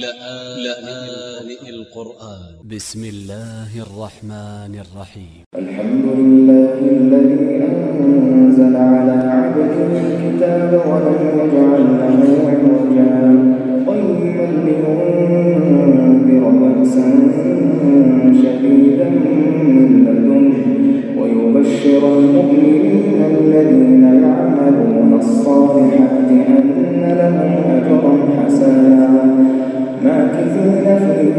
لآن القرآن. ب س م الله الرحمن الرحيم الحمد لله الذي أنزل على عبده الكتاب ولم يجعل له عوجا. قيما لينذر بأسا شديدا من لدنه ويبشر المؤمنين الذين يعملون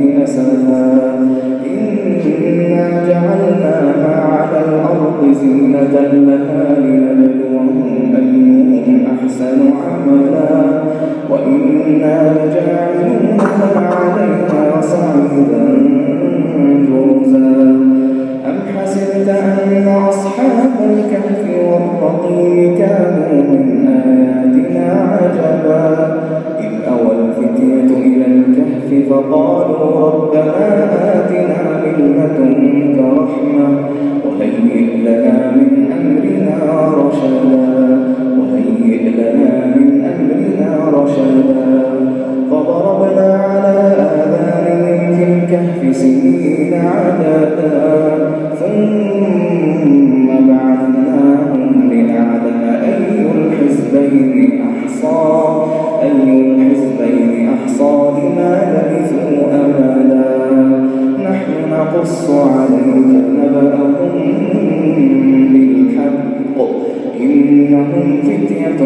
الحديث أسفا إنا جعلناها على الأرض زينة لها لنبلوهم أيهم أحسن عملا. وإنا لجاعلونها لما لبثوا أمدا. نحن نقص عليك نبأهم بالحق. إنهم فتية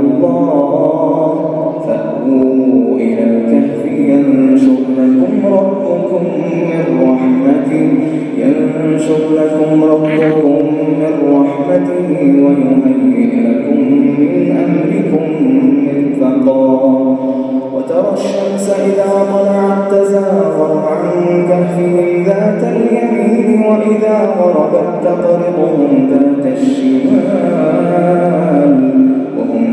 الله فأووا إلى الكهف ينشر لكم ربكم من رحمته ينشر لكم ربكم من رحمته ويهيئ لكم من أمركم مرفقا وترى الشمس إذا طلعت تزاور عن كهفهم ذات اليمين وإذا غربت تقرضهم ذات الشمال.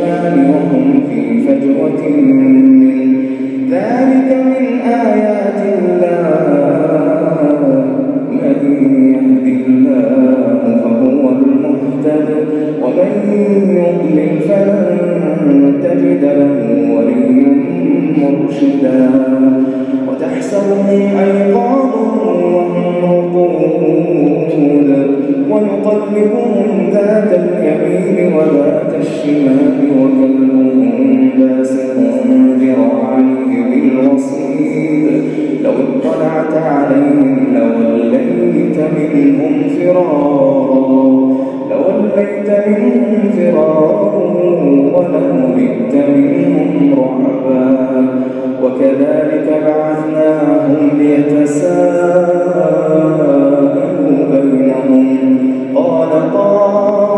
من من الشمال وهم في فجوة منه. ذلك من آيات الله. من يهد الله فهو المهتد. ومن يضلل فلن تجد له وليا مرشدا. وتحسبهم أيقاظا وهم رقود ونقلبهم ذات اليمين وذات الشمال وكلبهم باسط ذراعيه بالوصيد لو اطلعت عليهم لوليت منهم فرارا لوليت منهم فرارا ولملئت منهم رعبا. وكذلك بعثناهم ليتساءلوا بينهم. قال قائل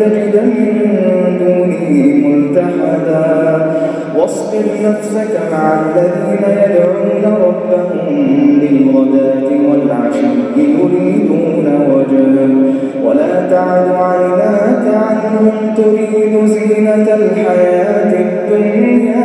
تجد من دونه ملتحدا. واصبر نفسك مع الذين يدعون ربهم بالغداة والعشي يريدون وجها ولا تعد عيناك عنهم تريد زينة الحياة الدنيا.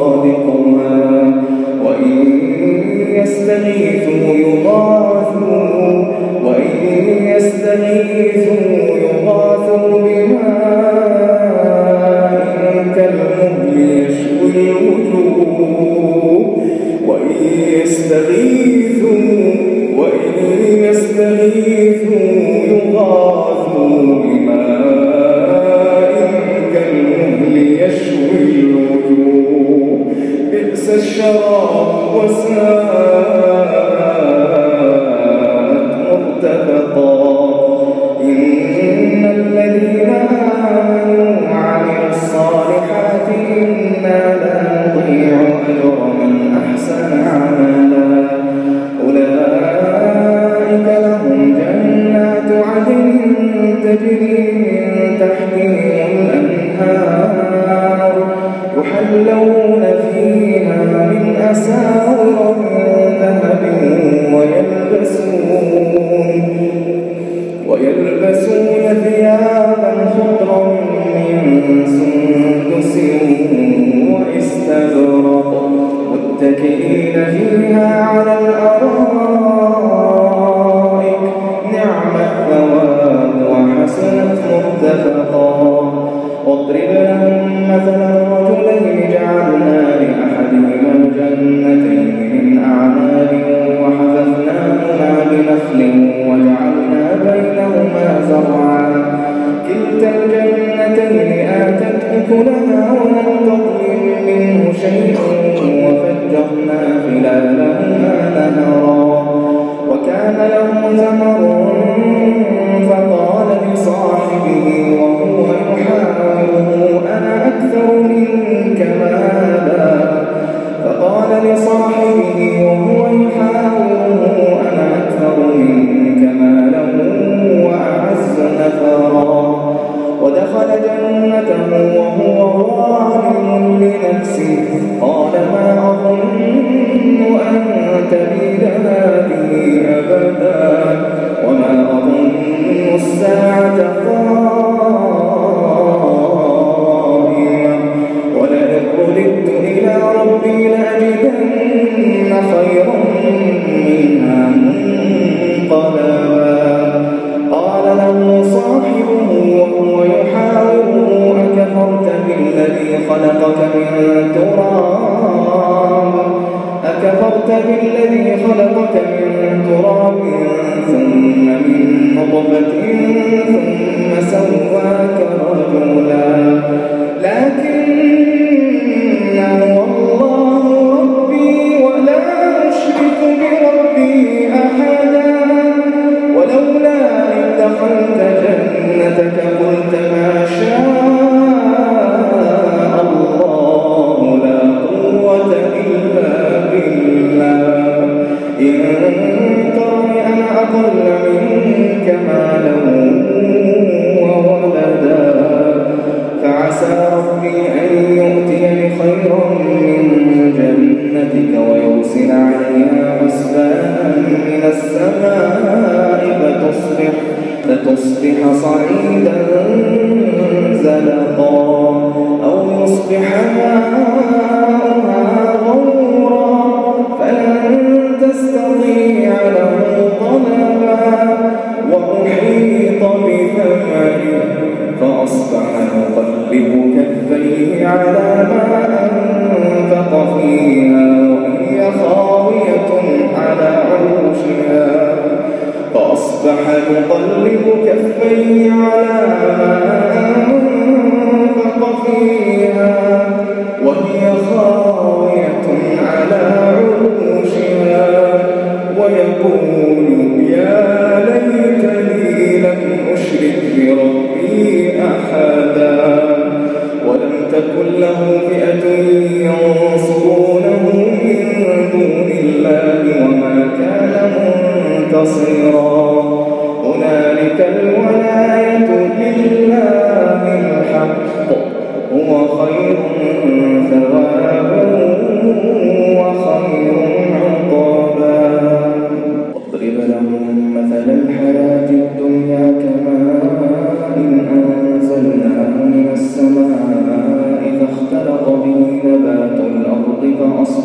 Gracias.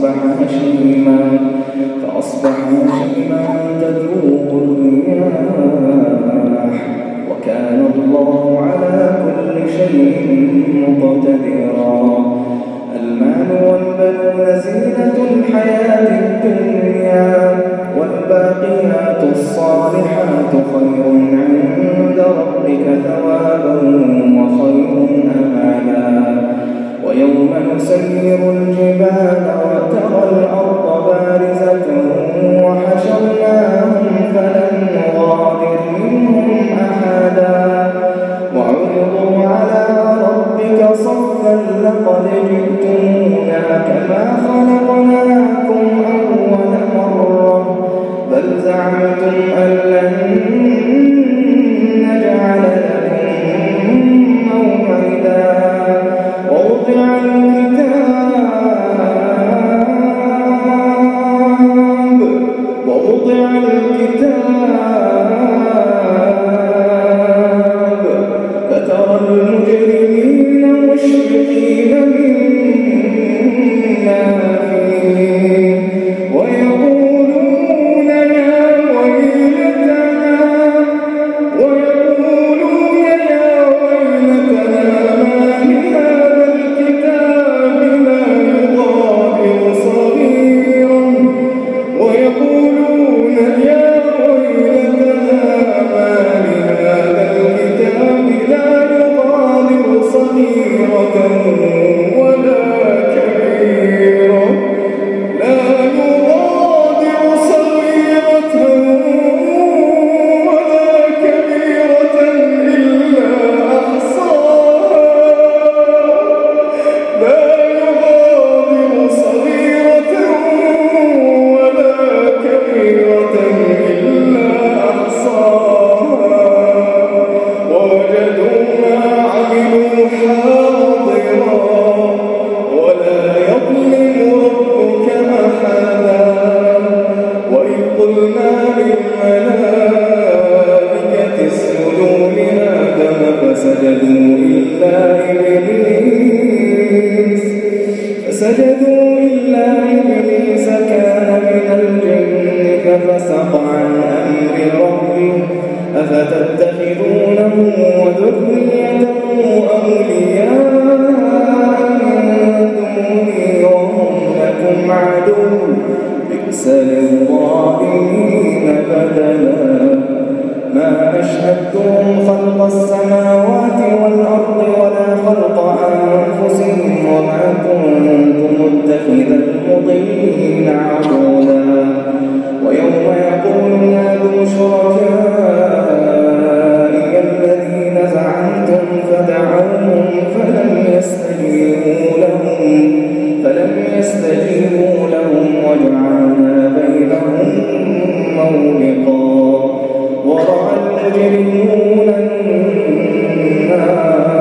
فأصبح هشيما فأصبحوا هشيما تذوق الرياح وكان الله على كل شيء مقتدرا. خلق السماوات والأرض ولا خلق أنفسهم وما كنت متخذ المضلين عضولا ويوم يقول نادوا شركائي الذين زعمتم فدعوهم فلم يستجيبوا لهم فلم يستجيبوا لهم وجعلنا بينهم موبقا. ورأى مجرمون النار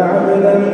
عملا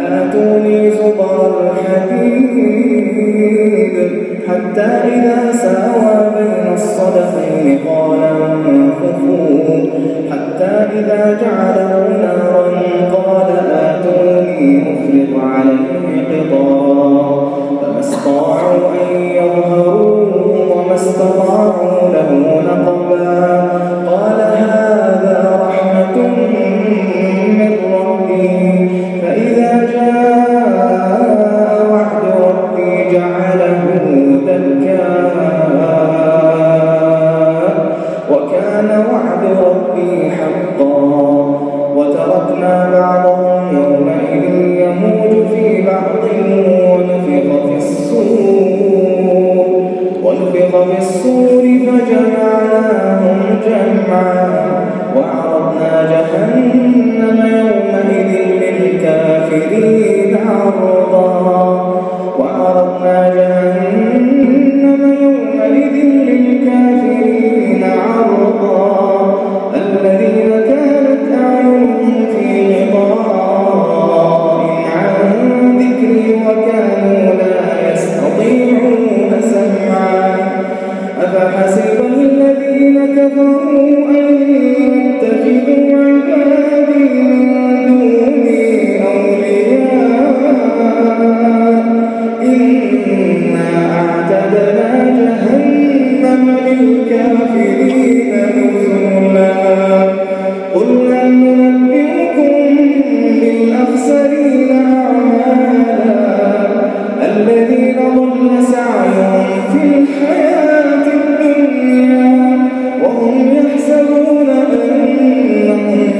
آتوني زبر الحديد حتى إذا ساوى بين قال انفخوا. حتى إذا جعل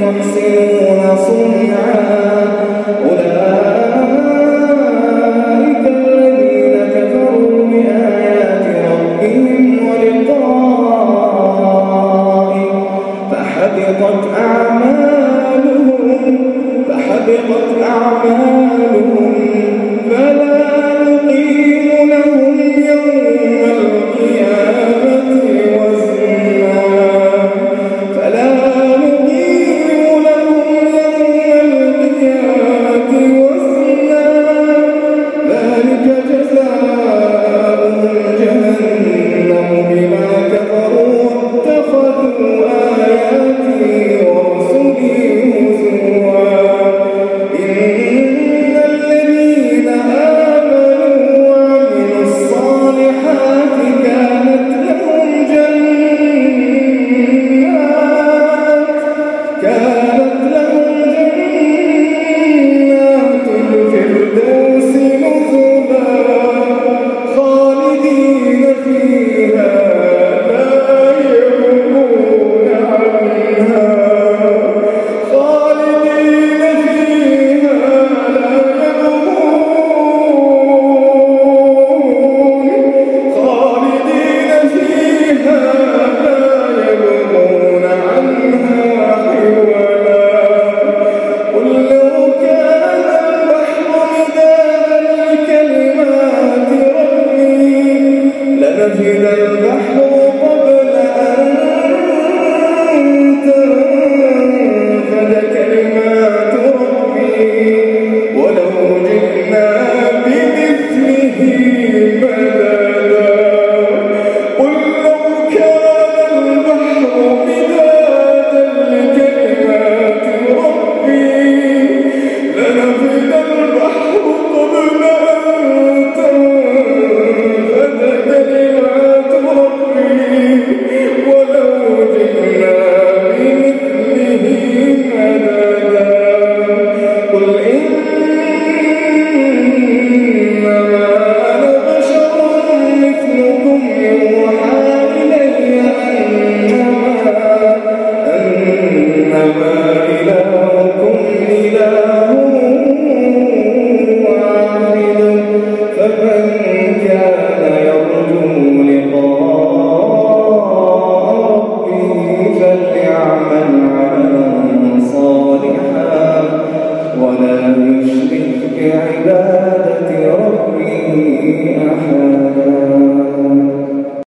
محسن